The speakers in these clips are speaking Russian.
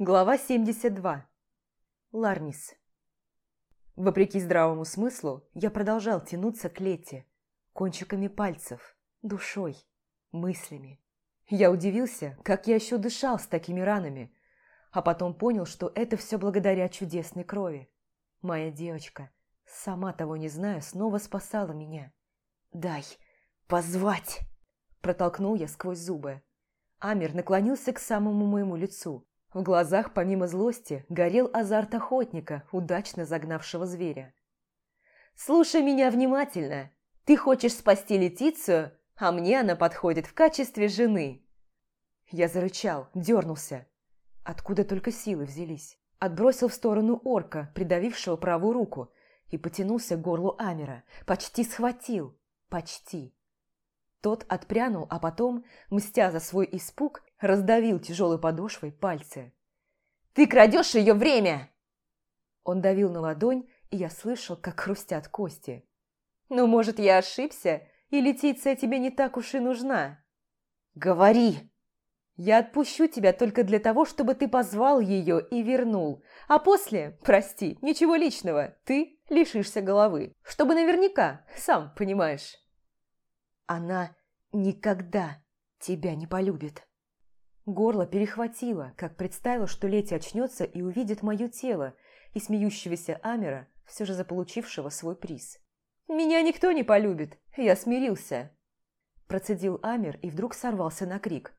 Глава 72. Ларнис. Вопреки здравому смыслу, я продолжал тянуться к Лете, кончиками пальцев, душой, мыслями. Я удивился, как я еще дышал с такими ранами, а потом понял, что это все благодаря чудесной крови. Моя девочка, сама того не зная, снова спасала меня. «Дай позвать!» – протолкнул я сквозь зубы. Амир наклонился к самому моему лицу – в глазах, помимо злости, горел азарт охотника, удачно загнавшего зверя. «Слушай меня внимательно. Ты хочешь спасти Летицию, а мне она подходит в качестве жены». Я зарычал, дернулся. Откуда только силы взялись. Отбросил в сторону орка, придавившего правую руку, и потянулся к горлу Амера. Почти схватил. Почти. Тот отпрянул, а потом, мстя за свой испуг, раздавил тяжелой подошвой пальцы. «Ты крадешь ее время!» Он давил на ладонь, и я слышал, как хрустят кости. «Ну, может, я ошибся, и Летиция тебе не так уж и нужна?» «Говори!» «Я отпущу тебя только для того, чтобы ты позвал ее и вернул, а после, прости, ничего личного, ты лишишься головы, чтобы наверняка, сам понимаешь». «Она никогда тебя не полюбит». Горло перехватило, как представила, что Лети очнется и увидит мое тело и смеющегося Амера, все же заполучившего свой приз. «Меня никто не полюбит, я смирился!» Процедил Амер и вдруг сорвался на крик.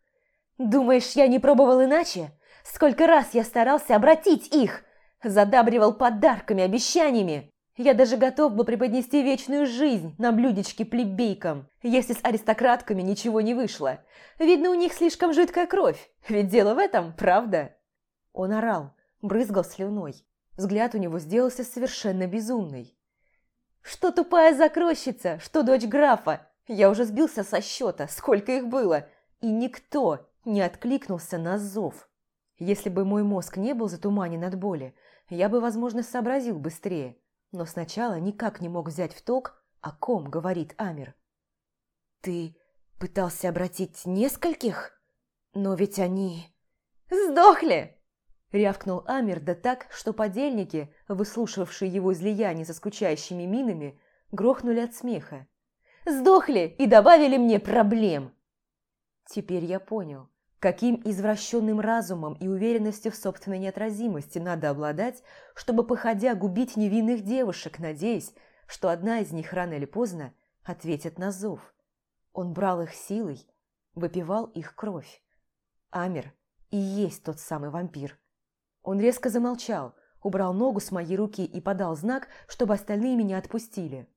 «Думаешь, я не пробовал иначе? Сколько раз я старался обратить их! Задабривал подарками, обещаниями! Я даже готов был преподнести вечную жизнь на блюдечке плебейкам, если с аристократками ничего не вышло. Видно, у них слишком жидкая кровь, ведь дело в этом, правда?» Он орал, брызгал слюной. Взгляд у него сделался совершенно безумный. «Что тупая закройщица, что дочь графа? Я уже сбился со счета, сколько их было, и никто не откликнулся на зов. Если бы мой мозг не был затуманен от боли, я бы, возможно, сообразил быстрее но сначала никак не мог взять в толк, о ком говорит Амир. «Ты пытался обратить нескольких? Но ведь они...» «Сдохли!» Рявкнул Амир да так, что подельники, выслушавшие его излияние со скучающими минами, грохнули от смеха. «Сдохли и добавили мне проблем!» Теперь я понял. Каким извращенным разумом и уверенностью в собственной неотразимости надо обладать, чтобы, походя, губить невинных девушек, надеясь, что одна из них рано или поздно ответит на зов. Он брал их силой, выпивал их кровь. Амер и есть тот самый вампир. Он резко замолчал, убрал ногу с моей руки и подал знак, чтобы остальные меня отпустили.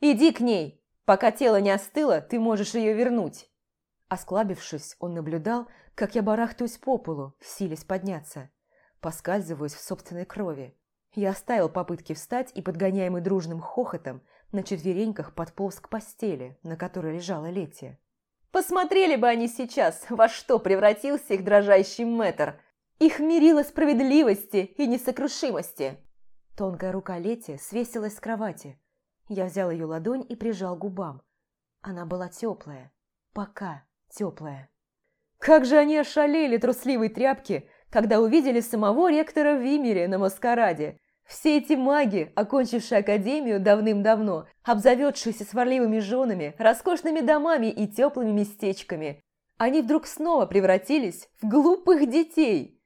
«Иди к ней! Пока тело не остыло, ты можешь ее вернуть!» Осклабившись, он наблюдал, как я барахтаюсь по полу, силясь подняться. Поскальзываюсь в собственной крови. Я оставил попытки встать и, подгоняемый дружным хохотом, на четвереньках подполз к постели, на которой лежала Летия. Посмотрели бы они сейчас, во что превратился их дрожащий мэтр. Их мерило справедливости и несокрушимости. Тонкая рука Лети свесилась с кровати. Я взял ее ладонь и прижал губам. Она была теплая. Пока теплая. Как же они ошалели, трусливые тряпки, когда увидели самого ректора Вимере на маскараде. Все эти маги, окончившие академию давным-давно, обзаведшиеся сварливыми женами, роскошными домами и теплыми местечками, они вдруг снова превратились в глупых детей.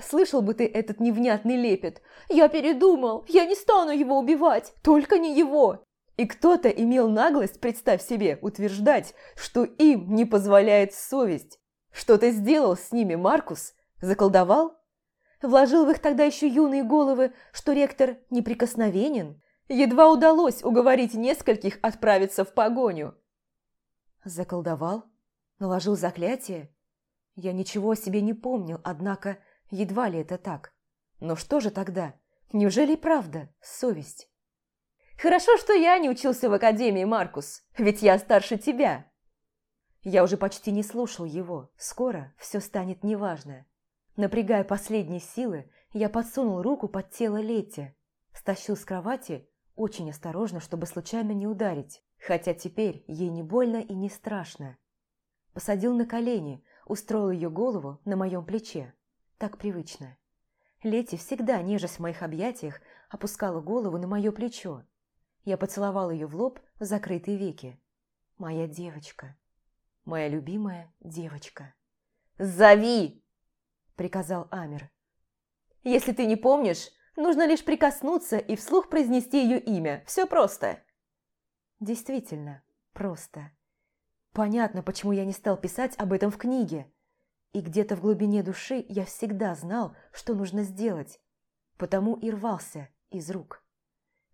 Слышал бы ты этот невнятный лепет. «Я передумал! Я не стану его убивать! Только не его!» И кто-то имел наглость, представь себе, утверждать, что им не позволяет совесть. Что ты сделал с ними, Маркус? Заколдовал? Вложил в их тогда еще юные головы, что ректор неприкосновенен? Едва удалось уговорить нескольких отправиться в погоню. Заколдовал? Наложил заклятие? Я ничего о себе не помнил, однако едва ли это так. Но что же тогда? Неужели правда совесть? Хорошо, что я не учился в академии, Маркус, ведь я старше тебя. Я уже почти не слушал его. Скоро все станет неважно. Напрягая последние силы, я подсунул руку под тело Летти, стащил с кровати очень осторожно, чтобы случайно не ударить, хотя теперь ей не больно и не страшно. Посадил на колени, устроил ее голову на моем плече. Так привычно. Лети, всегда нежась в моих объятиях, опускала голову на мое плечо. Я поцеловал ее в лоб в закрытые веки. Моя девочка. Моя любимая девочка. «Зови!» – приказал Амир. «Если ты не помнишь, нужно лишь прикоснуться и вслух произнести ее имя. Все просто». Действительно, просто. Понятно, почему я не стал писать об этом в книге. И где-то в глубине души я всегда знал, что нужно сделать, потому и рвался из рук.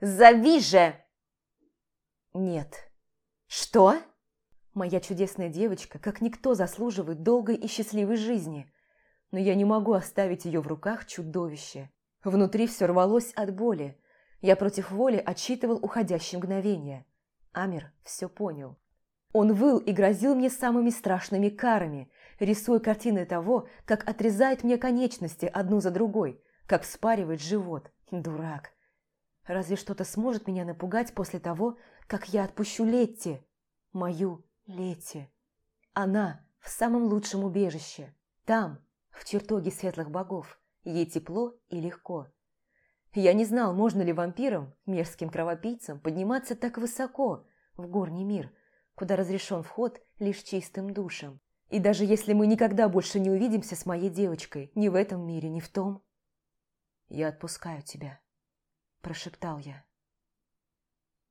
«Зови же!» «Нет». «Что?» Моя чудесная девочка, как никто, заслуживает долгой и счастливой жизни. Но я не могу оставить ее в руках чудовище. Внутри все рвалось от боли. Я против воли отсчитывал уходящие мгновения. Амир все понял. Он выл и грозил мне самыми страшными карами, рисуя картины того, как отрезает мне конечности одну за другой, как вспаривает живот. Дурак. Разве что-то сможет меня напугать после того, как я отпущу Летти, мою Летти. Она в самом лучшем убежище. Там, в чертоге светлых богов, ей тепло и легко. Я не знал, можно ли вампирам, мерзким кровопийцам, подниматься так высоко, в горний мир, куда разрешен вход лишь чистым душам. И даже если мы никогда больше не увидимся с моей девочкой, ни в этом мире, ни в том, я отпускаю тебя, прошептал я.